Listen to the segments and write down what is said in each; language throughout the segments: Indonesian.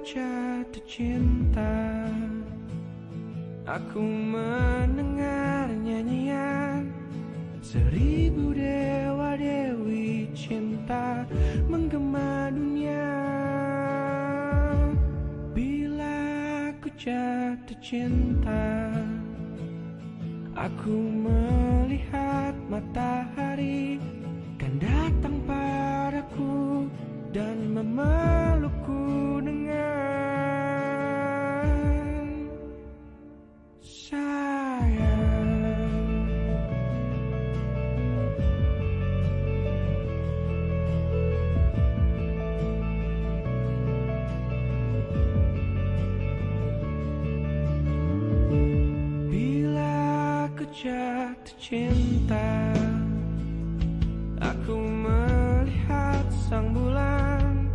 jatuh cinta. Aku mendengar nyanyian Seribu dewa dewi cinta Menggema dunia. Bila aku jatuh cinta Aku melihat jatuh cinta. Aku melihat sang bulan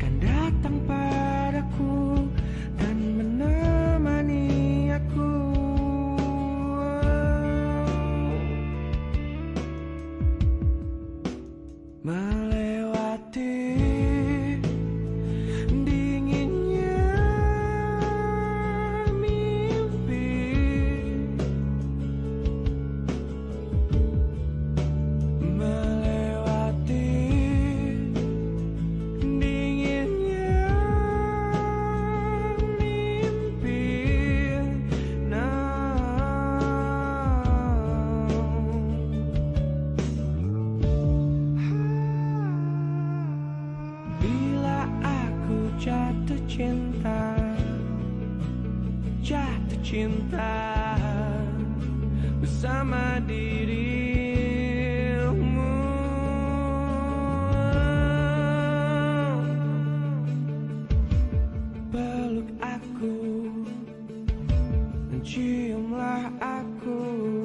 Kan datang padaku Dan menemani aku. Melewati cinta Jatuh cinta Bersama dirimu. Peluk aku Ciumlah aku